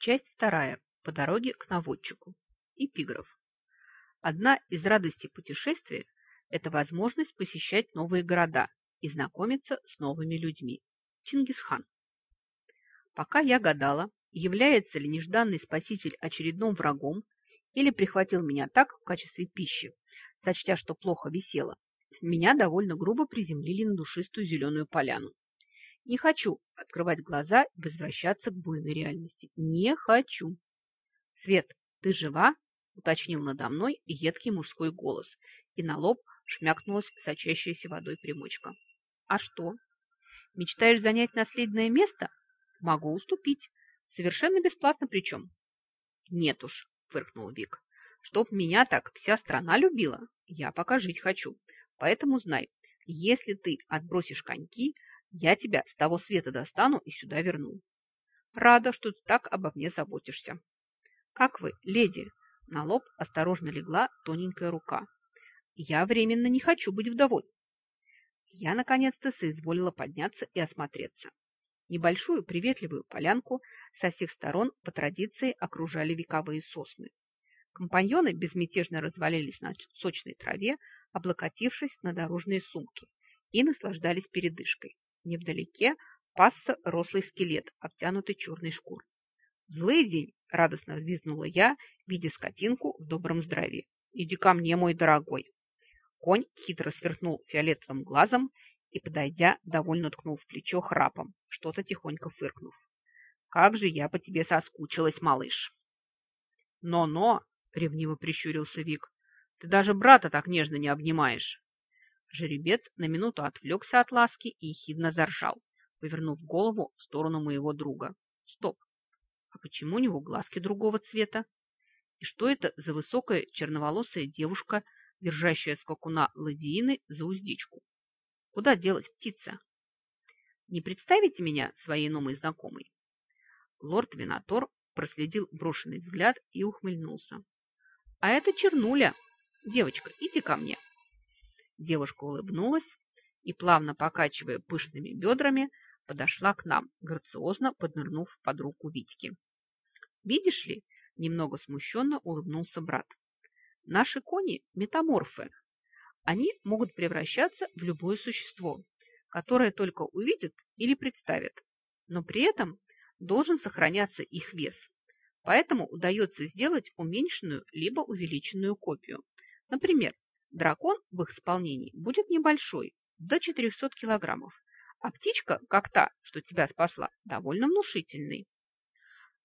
Часть вторая. По дороге к наводчику. Эпиграф. Одна из радостей путешествия – это возможность посещать новые города и знакомиться с новыми людьми. Чингисхан. Пока я гадала, является ли нежданный спаситель очередным врагом или прихватил меня так в качестве пищи, сочтя, что плохо висело, меня довольно грубо приземлили на душистую зеленую поляну. Не хочу открывать глаза и возвращаться к буйной реальности. Не хочу. Свет, ты жива? Уточнил надо мной едкий мужской голос, и на лоб шмякнулась сочащаяся водой примочка. А что? Мечтаешь занять наследное место? Могу уступить. Совершенно бесплатно причем. Нет уж, фыркнул Вик. Чтоб меня так вся страна любила, я пока жить хочу. Поэтому знай, если ты отбросишь коньки, я тебя с того света достану и сюда верну. Рада, что ты так обо мне заботишься. Как вы, леди? На лоб осторожно легла тоненькая рука. Я временно не хочу быть вдовой. Я наконец-то соизволила подняться и осмотреться. Небольшую приветливую полянку со всех сторон по традиции окружали вековые сосны. Компаньоны безмятежно развалились на сочной траве, облокотившись на дорожные сумки, и наслаждались передышкой. Невдалеке пасся рослый скелет, обтянутый черной шкурой. «Злый день!» – радостно взвизгнула я, видя скотинку в добром здравии. «Иди ко мне, мой дорогой!» Конь хитро сверкнул фиолетовым глазом и, подойдя, довольно ткнул в плечо храпом, что-то тихонько фыркнув. «Как же я по тебе соскучилась, малыш!» «Но-но!» – ревниво прищурился Вик. Ты даже брата так нежно не обнимаешь. Жеребец на минуту отвлекся от ласки и ехидно заржал, повернув голову в сторону моего друга. Стоп! А почему у него глазки другого цвета? И что это за высокая черноволосая девушка, держащая скакуна ладиины за уздечку? Куда делать птица? Не представите меня своей новой знакомой? Лорд Винатор проследил брошенный взгляд и ухмыльнулся. А это Чернуля, Девочка, иди ко мне. Девушка улыбнулась и, плавно покачивая пышными бедрами, подошла к нам, грациозно поднырнув под руку Витьки. «Видишь ли?» – немного смущенно улыбнулся брат. «Наши кони – метаморфы. Они могут превращаться в любое существо, которое только увидят или представят, но при этом должен сохраняться их вес. Поэтому удается сделать уменьшенную либо увеличенную копию, Например, дракон в их исполнении будет небольшой, до 400 килограммов, а птичка, как та, что тебя спасла, довольно внушительный.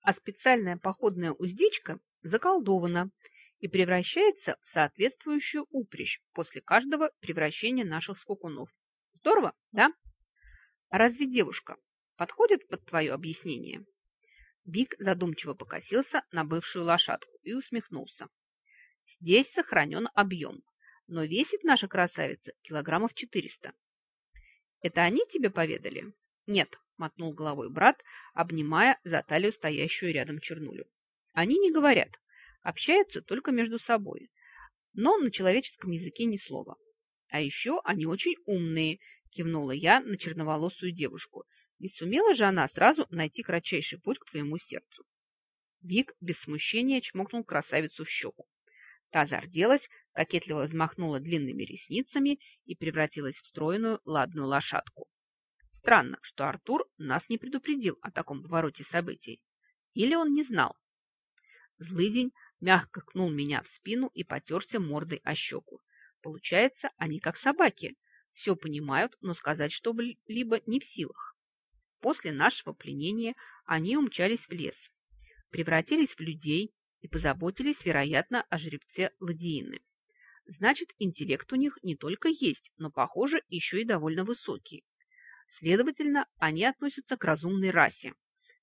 А специальная походная уздечка заколдована и превращается в соответствующую упряжь после каждого превращения наших скукунов. Здорово, да? А разве девушка подходит под твое объяснение? Биг задумчиво покосился на бывшую лошадку и усмехнулся. Здесь сохранен объем, но весит наша красавица килограммов 400. Это они тебе поведали? Нет, мотнул головой брат, обнимая за талию стоящую рядом чернулю. Они не говорят, общаются только между собой, но на человеческом языке ни слова. А еще они очень умные, кивнула я на черноволосую девушку. Ведь сумела же она сразу найти кратчайший путь к твоему сердцу. Вик без смущения чмокнул красавицу в щеку. Та зарделась, кокетливо взмахнула длинными ресницами и превратилась в стройную ладную лошадку. Странно, что Артур нас не предупредил о таком повороте событий. Или он не знал. Злыдень мягко кнул меня в спину и потерся мордой о щеку. Получается, они как собаки. Все понимают, но сказать что-либо не в силах. После нашего пленения они умчались в лес, превратились в людей и позаботились, вероятно, о жеребце Ладиины. Значит, интеллект у них не только есть, но, похоже, еще и довольно высокий. Следовательно, они относятся к разумной расе.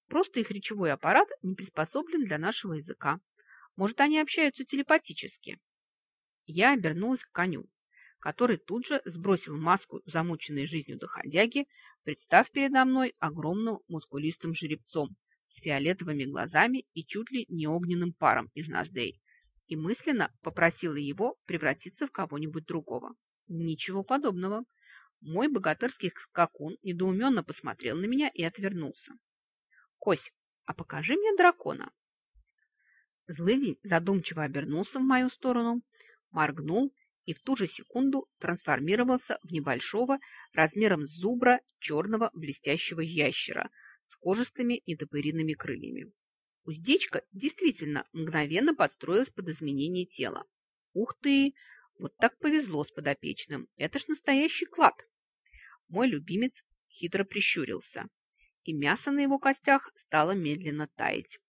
Просто их речевой аппарат не приспособлен для нашего языка. Может, они общаются телепатически. Я обернулась к коню, который тут же сбросил маску замученной жизнью доходяги, представ передо мной огромным мускулистым жеребцом с фиолетовыми глазами и чуть ли не огненным паром из ноздрей, и мысленно попросила его превратиться в кого-нибудь другого. Ничего подобного. Мой богатырский скакун недоуменно посмотрел на меня и отвернулся. «Кось, а покажи мне дракона. Злыдень задумчиво обернулся в мою сторону, моргнул и в ту же секунду трансформировался в небольшого размером зубра черного блестящего ящера с кожистыми недопыриными крыльями. Уздечка действительно мгновенно подстроилась под изменение тела. Ух ты! Вот так повезло с подопечным. Это ж настоящий клад. Мой любимец хитро прищурился, и мясо на его костях стало медленно таять.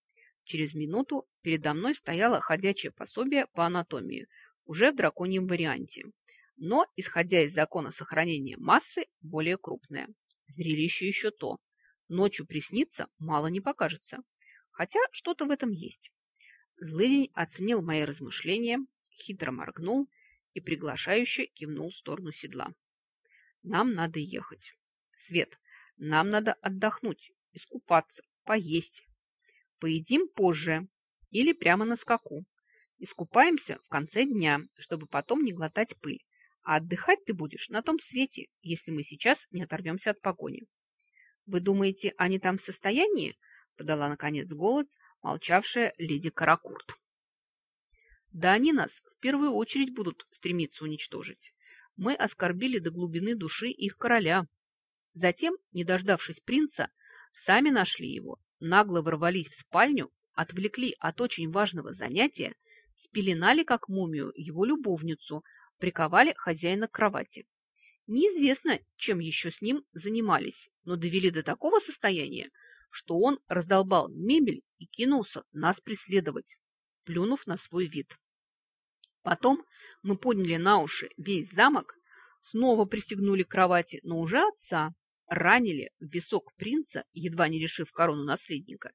Через минуту передо мной стояло ходячее пособие по анатомии, уже в драконьем варианте, но, исходя из закона сохранения массы, более крупное. Зрелище еще то. Ночью приснится, мало не покажется. Хотя что-то в этом есть. Злыдень оценил мои размышления, хитро моргнул и приглашающе кивнул в сторону седла. Нам надо ехать. Свет, нам надо отдохнуть, искупаться, поесть. Поедим позже или прямо на скаку. Искупаемся в конце дня, чтобы потом не глотать пыль. А отдыхать ты будешь на том свете, если мы сейчас не оторвемся от погони. Вы думаете, они там в состоянии? Подала, наконец, голос молчавшая леди Каракурт. Да они нас в первую очередь будут стремиться уничтожить. Мы оскорбили до глубины души их короля. Затем, не дождавшись принца, сами нашли его, нагло ворвались в спальню, отвлекли от очень важного занятия, спеленали как мумию его любовницу, приковали хозяина к кровати. Неизвестно, чем еще с ним занимались, но довели до такого состояния, что он раздолбал мебель и кинулся нас преследовать, плюнув на свой вид. Потом мы подняли на уши весь замок, снова пристегнули к кровати, но уже отца, ранили в висок принца, едва не решив корону наследника.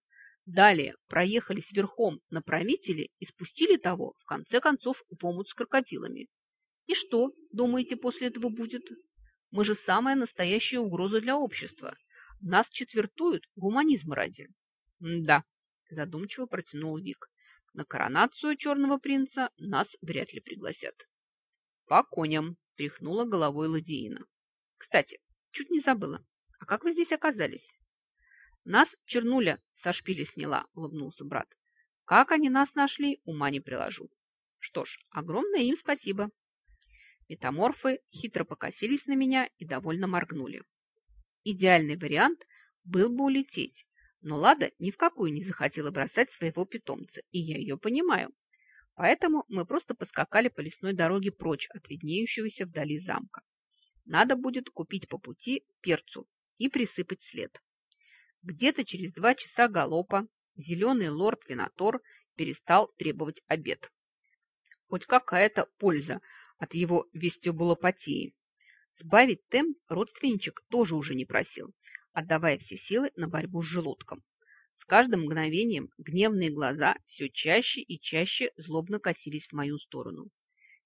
Далее проехались верхом на правителе и спустили того, в конце концов, в омут с крокодилами. И что, думаете, после этого будет? Мы же самая настоящая угроза для общества. Нас четвертуют гуманизм ради. да, задумчиво протянул Вик. На коронацию черного принца нас вряд ли пригласят. По коням, тряхнула головой Ладеина. Кстати, чуть не забыла. А как вы здесь оказались? Нас Чернуля со шпили сняла, улыбнулся брат. Как они нас нашли, ума не приложу. Что ж, огромное им спасибо. Метаморфы хитро покосились на меня и довольно моргнули. Идеальный вариант был бы улететь, но Лада ни в какую не захотела бросать своего питомца, и я ее понимаю. Поэтому мы просто поскакали по лесной дороге прочь от виднеющегося вдали замка. Надо будет купить по пути перцу и присыпать след. Где-то через два часа галопа зеленый лорд Винатор перестал требовать обед. Хоть какая-то польза от его вестибулопатии. Сбавить темп родственничек тоже уже не просил, отдавая все силы на борьбу с желудком. С каждым мгновением гневные глаза все чаще и чаще злобно косились в мою сторону.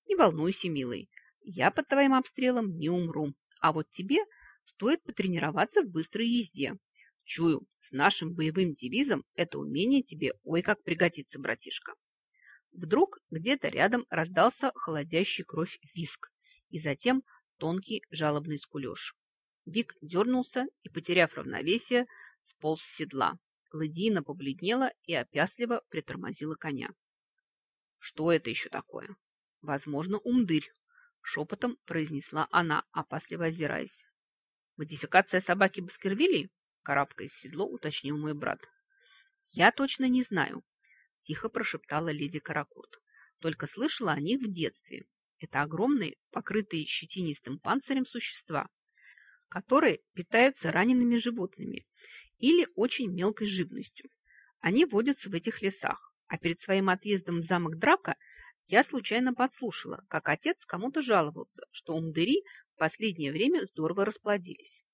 «Не волнуйся, милый, я под твоим обстрелом не умру, а вот тебе стоит потренироваться в быстрой езде. Чую, с нашим боевым девизом это умение тебе ой как пригодится, братишка». Вдруг где-то рядом раздался холодящий кровь виск, и затем тонкий жалобный скулеж. Вик дернулся и, потеряв равновесие, сполз с седла. Ладина побледнела и опясливо притормозила коня. «Что это еще такое?» «Возможно, умдырь», – шепотом произнесла она, опасливо озираясь. «Модификация собаки Баскервилей?» – карабкаясь в седло, уточнил мой брат. «Я точно не знаю», – тихо прошептала леди Каракурт. «Только слышала о них в детстве. Это огромные, покрытые щетинистым панцирем существа, которые питаются ранеными животными или очень мелкой живностью. Они водятся в этих лесах, а перед своим отъездом в замок Драка я случайно подслушала, как отец кому-то жаловался, что умдыри в последнее время здорово расплодились.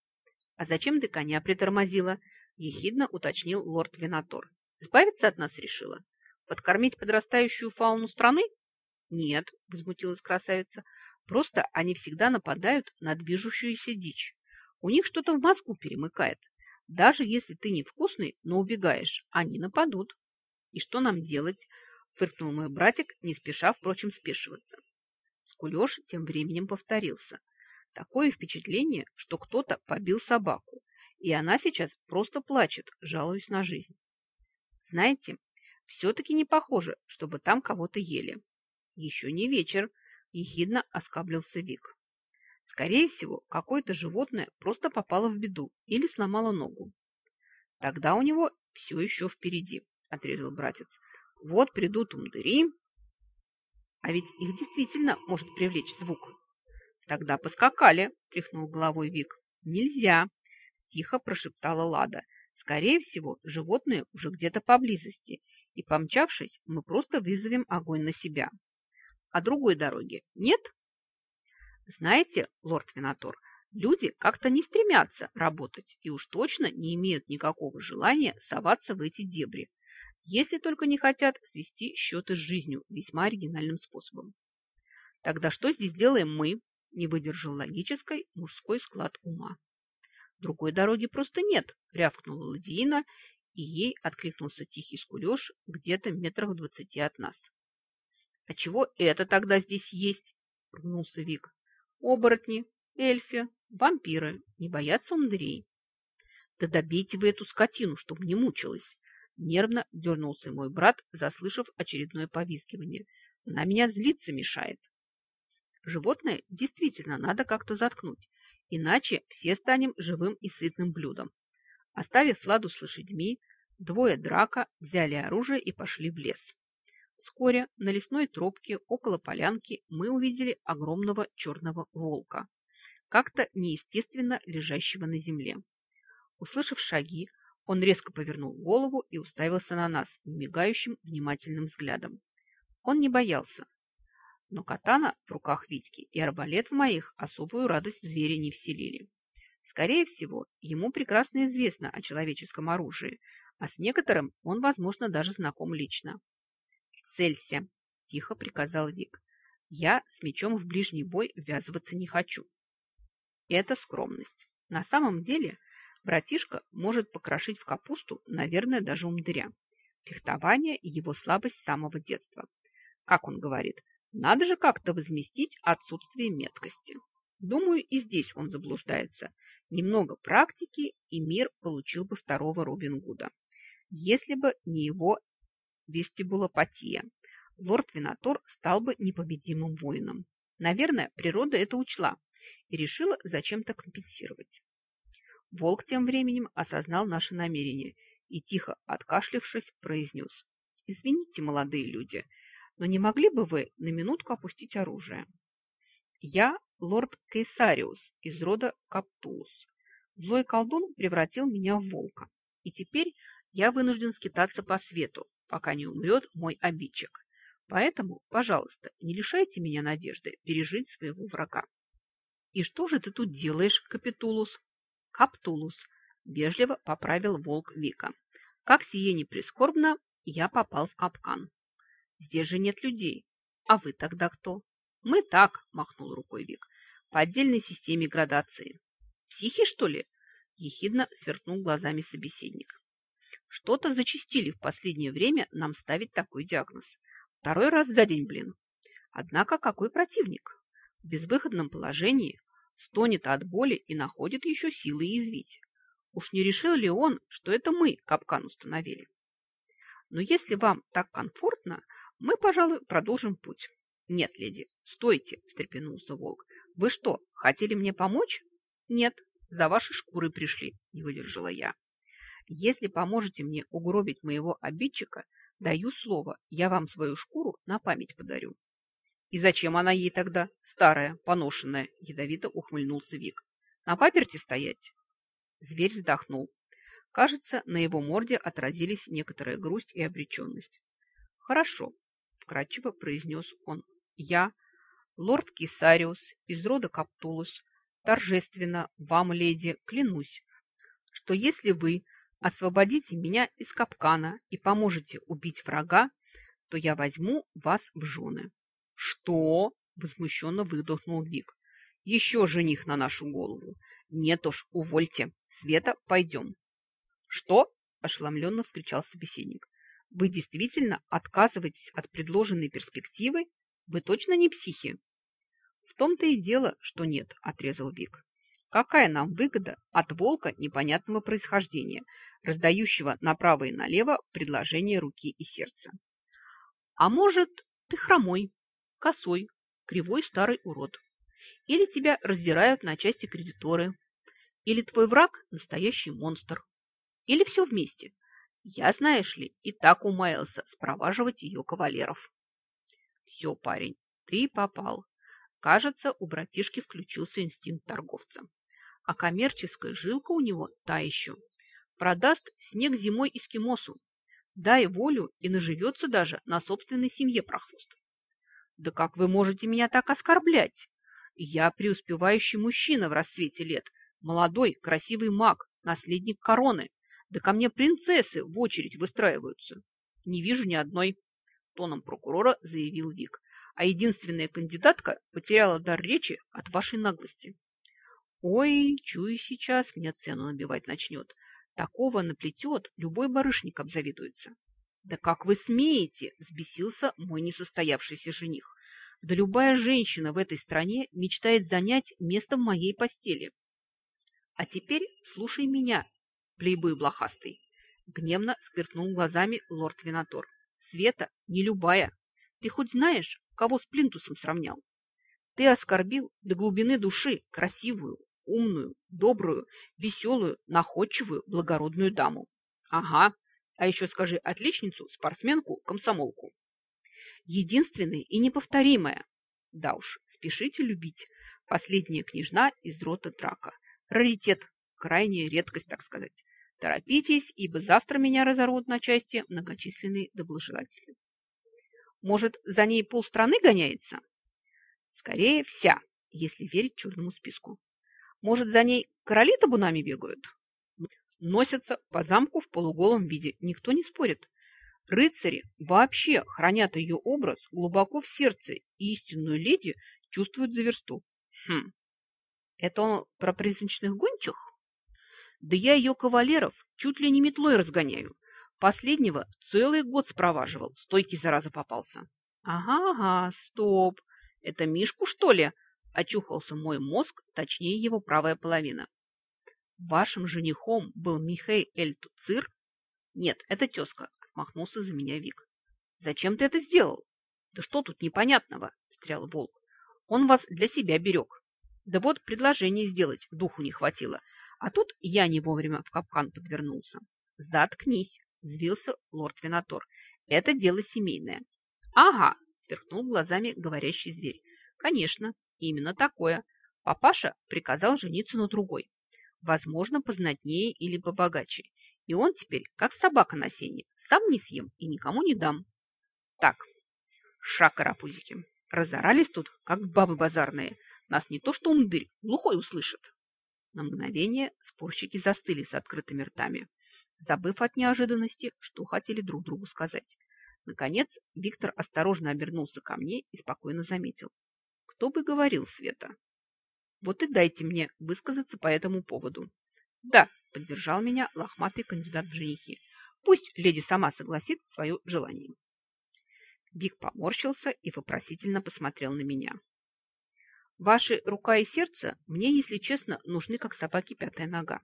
«А зачем ты коня притормозила?» – ехидно уточнил лорд Винатор. «Избавиться от нас решила? Подкормить подрастающую фауну страны?» «Нет», – возмутилась красавица, – «просто они всегда нападают на движущуюся дичь. У них что-то в мозгу перемыкает. Даже если ты невкусный, но убегаешь, они нападут». «И что нам делать?» – фыркнул мой братик, не спеша, впрочем, спешиваться. Скулеж тем временем повторился. Такое впечатление, что кто-то побил собаку, и она сейчас просто плачет, жалуясь на жизнь. Знаете, все-таки не похоже, чтобы там кого-то ели. Еще не вечер, ехидно оскаблился Вик. Скорее всего, какое-то животное просто попало в беду или сломало ногу. Тогда у него все еще впереди, отрезал братец. Вот придут умдыри, а ведь их действительно может привлечь звук. Тогда поскакали, тряхнул головой Вик. Нельзя, тихо прошептала Лада. Скорее всего, животные уже где-то поблизости, и, помчавшись, мы просто вызовем огонь на себя. А другой дороги нет? Знаете, лорд Винатор, люди как-то не стремятся работать и уж точно не имеют никакого желания соваться в эти дебри, если только не хотят свести счеты с жизнью весьма оригинальным способом. Тогда что здесь делаем мы? Не выдержал логической мужской склад ума. Другой дороги просто нет, рявкнула Ладиина, и ей откликнулся тихий скулеж где-то метрах в двадцати от нас. «А чего это тогда здесь есть?» – ругнулся Вик. «Оборотни, эльфи, вампиры не боятся умдрей». «Да добейте вы эту скотину, чтобы не мучилась!» Нервно дернулся мой брат, заслышав очередное повизгивание. «Она меня злиться мешает». Животное действительно надо как-то заткнуть, иначе все станем живым и сытным блюдом. Оставив Ладу с лошадьми, двое драка взяли оружие и пошли в лес. Вскоре на лесной тропке около полянки мы увидели огромного черного волка, как-то неестественно лежащего на земле. Услышав шаги, он резко повернул голову и уставился на нас немигающим внимательным взглядом. Он не боялся, но катана в руках Витьки и арбалет в моих особую радость в звере не вселили. Скорее всего, ему прекрасно известно о человеческом оружии, а с некоторым он, возможно, даже знаком лично. «Целься!» – тихо приказал Вик. «Я с мечом в ближний бой ввязываться не хочу». Это скромность. На самом деле братишка может покрошить в капусту, наверное, даже умдыря. Фехтование – его слабость с самого детства. Как он говорит, надо же как-то возместить отсутствие меткости. Думаю, и здесь он заблуждается. Немного практики, и мир получил бы второго Робин Гуда. Если бы не его вестибулопатия. Лорд Винатор стал бы непобедимым воином. Наверное, природа это учла и решила зачем-то компенсировать. Волк тем временем осознал наше намерение и, тихо откашлившись, произнес. «Извините, молодые люди, но не могли бы вы на минутку опустить оружие?» «Я лорд Кейсариус из рода Каптулус. Злой колдун превратил меня в волка, и теперь я вынужден скитаться по свету, пока не умрет мой обидчик. Поэтому, пожалуйста, не лишайте меня надежды пережить своего врага. И что же ты тут делаешь, Капитулус? Каптулус, вежливо поправил волк Вика. Как сие не прискорбно, я попал в капкан. Здесь же нет людей. А вы тогда кто? Мы так, махнул рукой Вик, по отдельной системе градации. Психи, что ли? Ехидно сверкнул глазами собеседник. Что-то зачистили в последнее время нам ставить такой диагноз. Второй раз за день, блин. Однако какой противник? В безвыходном положении стонет от боли и находит еще силы язвить. Уж не решил ли он, что это мы капкан установили? Но если вам так комфортно, мы, пожалуй, продолжим путь. Нет, леди, стойте, встрепенулся волк. Вы что, хотели мне помочь? Нет, за вашей шкурой пришли, не выдержала я. Если поможете мне угробить моего обидчика, даю слово, я вам свою шкуру на память подарю. И зачем она ей тогда, старая, поношенная, ядовито ухмыльнулся Вик. На паперти стоять? Зверь вздохнул. Кажется, на его морде отразились некоторая грусть и обреченность. Хорошо, вкратчиво произнес он. Я, лорд Кисариус из рода Каптулус, торжественно вам, леди, клянусь, что если вы освободите меня из капкана и поможете убить врага, то я возьму вас в жены». «Что?» – возмущенно выдохнул Вик. «Еще жених на нашу голову. Нет уж, увольте. Света, пойдем». «Что?» – ошеломленно вскричал собеседник. «Вы действительно отказываетесь от предложенной перспективы? Вы точно не психи?» «В том-то и дело, что нет», – отрезал Вик. Какая нам выгода от волка непонятного происхождения, раздающего направо и налево предложения руки и сердца? А может, ты хромой, косой, кривой старый урод. Или тебя раздирают на части кредиторы. Или твой враг – настоящий монстр. Или все вместе. Я, знаешь ли, и так умаялся спроваживать ее кавалеров. Все, парень, ты попал. Кажется, у братишки включился инстинкт торговца а коммерческая жилка у него та еще. Продаст снег зимой эскимосу. Дай волю и наживется даже на собственной семье прохвост. Да как вы можете меня так оскорблять? Я преуспевающий мужчина в расцвете лет, молодой, красивый маг, наследник короны. Да ко мне принцессы в очередь выстраиваются. Не вижу ни одной, тоном прокурора заявил Вик. А единственная кандидатка потеряла дар речи от вашей наглости. Ой, чую сейчас, меня цену набивать начнет. Такого наплетет, любой барышник обзавидуется. Да как вы смеете, взбесился мой несостоявшийся жених. Да любая женщина в этой стране мечтает занять место в моей постели. А теперь слушай меня, плейбой блохастый. Гневно скверкнул глазами лорд Винатор. Света не любая. Ты хоть знаешь, кого с плинтусом сравнял? Ты оскорбил до глубины души красивую, умную, добрую, веселую, находчивую, благородную даму. Ага, а еще скажи отличницу, спортсменку, комсомолку. Единственная и неповторимая. Да уж, спешите любить. Последняя княжна из рота драка. Раритет, крайняя редкость, так сказать. Торопитесь, ибо завтра меня разорвут на части многочисленные доброжелатели. Может, за ней полстраны гоняется? Скорее, вся, если верить черному списку. Может, за ней короли табунами бегают? Носятся по замку в полуголом виде, никто не спорит. Рыцари вообще хранят ее образ глубоко в сердце, и истинную леди чувствуют за версту. Хм, это он про призрачных гончих? Да я ее кавалеров чуть ли не метлой разгоняю. Последнего целый год спроваживал, стойкий зараза попался. Ага, ага, стоп, это Мишку, что ли? Очухался мой мозг, точнее его правая половина. Вашим женихом был Михей Эль Туцир? Нет, это тезка, отмахнулся за меня Вик. Зачем ты это сделал? Да что тут непонятного, встрял волк. Он вас для себя берег. Да вот предложение сделать духу не хватило. А тут я не вовремя в капкан подвернулся. Заткнись, взвился лорд Винатор. Это дело семейное. Ага, сверкнул глазами говорящий зверь. Конечно, Именно такое. Папаша приказал жениться на другой. Возможно, познатнее или побогаче. И он теперь как собака на сене. Сам не съем и никому не дам. Так, шаг. Разорались тут, как бабы базарные. Нас не то что умдырь, глухой услышит. На мгновение спорщики застыли с открытыми ртами, забыв от неожиданности, что хотели друг другу сказать. Наконец Виктор осторожно обернулся ко мне и спокойно заметил. Кто бы говорил, Света? Вот и дайте мне высказаться по этому поводу. Да, поддержал меня лохматый кандидат в женихи. Пусть леди сама согласит свое желание. Вик поморщился и вопросительно посмотрел на меня. Ваши рука и сердце мне, если честно, нужны, как собаке пятая нога.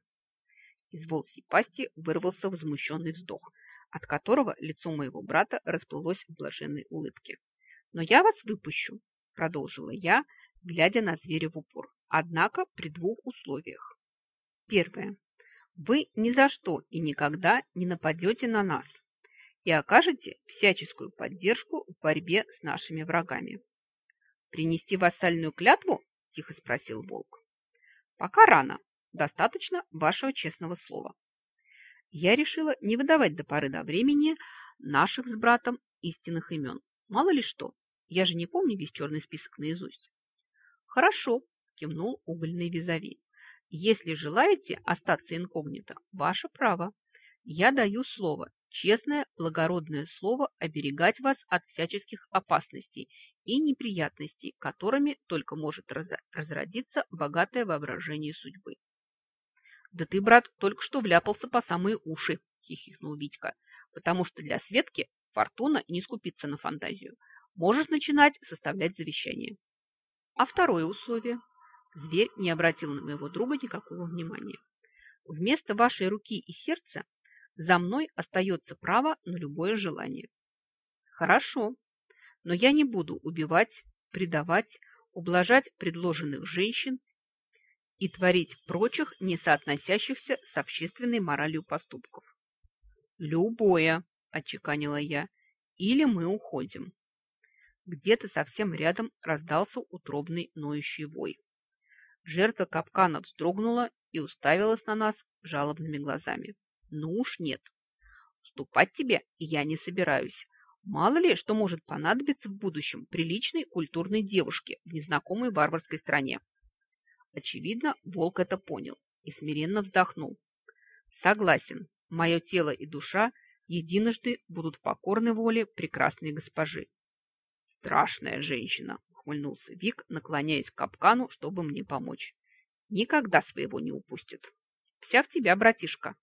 Из волчьей пасти вырвался возмущенный вздох, от которого лицо моего брата расплылось в блаженной улыбке. Но я вас выпущу, продолжила я, глядя на зверя в упор. Однако при двух условиях. Первое. Вы ни за что и никогда не нападете на нас и окажете всяческую поддержку в борьбе с нашими врагами. «Принести вассальную клятву?» – тихо спросил волк. «Пока рано. Достаточно вашего честного слова». Я решила не выдавать до поры до времени наших с братом истинных имен. Мало ли что, я же не помню весь черный список наизусть. Хорошо, кивнул угольный визави. Если желаете остаться инкогнито, ваше право. Я даю слово, честное, благородное слово оберегать вас от всяческих опасностей и неприятностей, которыми только может разродиться богатое воображение судьбы. «Да ты, брат, только что вляпался по самые уши», – хихикнул Витька, «потому что для Светки фортуна не скупится на фантазию можешь начинать составлять завещание. А второе условие? Зверь не обратил на моего друга никакого внимания. Вместо вашей руки и сердца за мной остается право на любое желание. Хорошо, но я не буду убивать, предавать, ублажать предложенных женщин и творить прочих, не соотносящихся с общественной моралью поступков. «Любое», – отчеканила я, – «или мы уходим». Где-то совсем рядом раздался утробный ноющий вой. Жертва капкана вздрогнула и уставилась на нас жалобными глазами. «Ну уж нет. Уступать тебе я не собираюсь. Мало ли, что может понадобиться в будущем приличной культурной девушке в незнакомой варварской стране. Очевидно, волк это понял и смиренно вздохнул. Согласен, мое тело и душа единожды будут покорны воле прекрасной госпожи. Страшная женщина, ухмыльнулся Вик, наклоняясь к капкану, чтобы мне помочь. Никогда своего не упустит. Вся в тебя, братишка.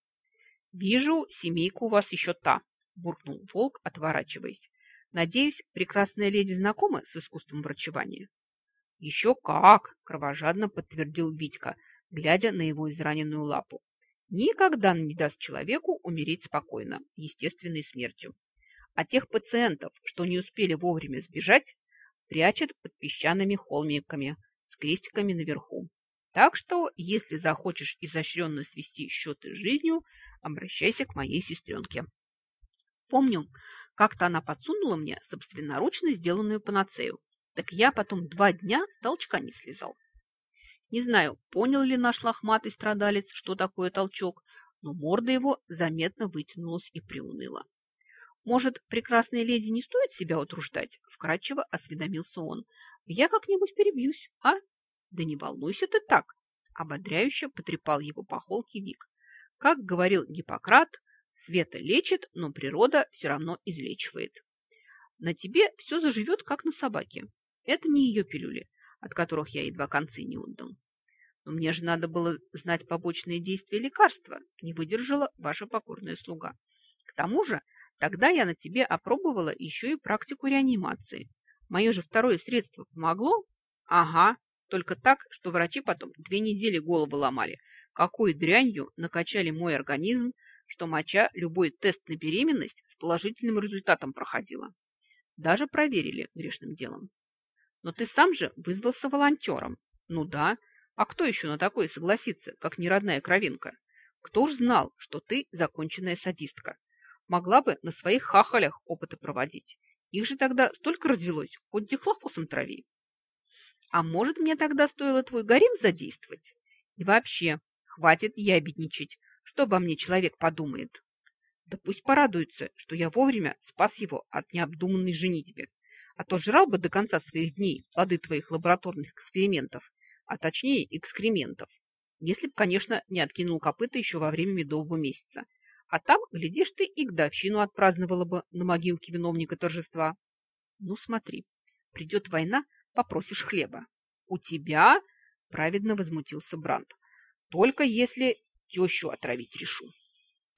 Вижу, семейка у вас еще та, – буркнул волк, отворачиваясь. «Надеюсь, прекрасная леди знакома с искусством врачевания?» «Еще как!» – кровожадно подтвердил Витька, глядя на его израненную лапу. «Никогда не даст человеку умереть спокойно, естественной смертью. А тех пациентов, что не успели вовремя сбежать, прячет под песчаными холмиками с крестиками наверху. Так что, если захочешь изощренно свести счеты с жизнью, обращайся к моей сестренке». Помню, как-то она подсунула мне собственноручно сделанную панацею. Так я потом два дня с толчка не слезал. Не знаю, понял ли наш лохматый страдалец, что такое толчок, но морда его заметно вытянулась и приуныла. «Может, прекрасной леди не стоит себя утруждать?» – вкратчиво осведомился он. «Я как-нибудь перебьюсь, а?» «Да не волнуйся ты так!» – ободряюще потрепал его по холке Вик. Как говорил Гиппократ, Света лечит, но природа все равно излечивает. На тебе все заживет, как на собаке. Это не ее пилюли, от которых я едва концы не отдал. Но мне же надо было знать побочные действия лекарства, не выдержала ваша покорная слуга. К тому же, тогда я на тебе опробовала еще и практику реанимации. Мое же второе средство помогло? Ага, только так, что врачи потом две недели голову ломали, какой дрянью накачали мой организм, что моча любой тест на беременность с положительным результатом проходила. Даже проверили грешным делом. Но ты сам же вызвался волонтером. Ну да, а кто еще на такое согласится, как неродная кровинка? Кто ж знал, что ты законченная садистка? Могла бы на своих хахалях опыты проводить. Их же тогда столько развелось, хоть дихлофосом трави. А может, мне тогда стоило твой гарем задействовать? И вообще, хватит ябедничать, что обо мне человек подумает? Да пусть порадуется, что я вовремя спас его от необдуманной женитьбы. А то жрал бы до конца своих дней плоды твоих лабораторных экспериментов, а точнее экскрементов. Если б, конечно, не откинул копыта еще во время медового месяца. А там, глядишь, ты и годовщину отпраздновала бы на могилке виновника торжества. Ну, смотри, придет война, попросишь хлеба. У тебя, праведно возмутился Бранд, только если тещу отравить решу.